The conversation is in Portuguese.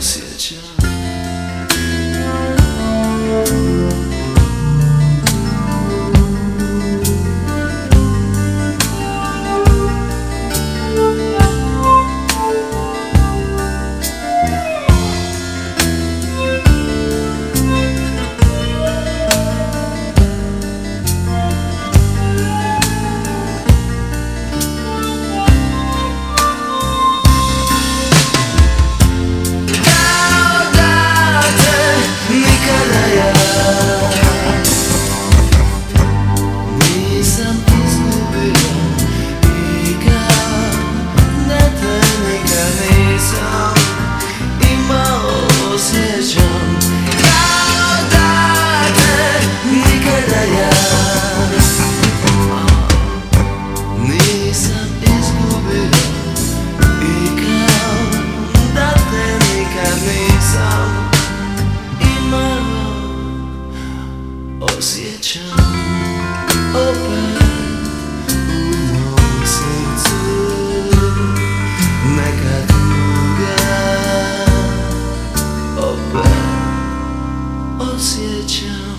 Sit é down. association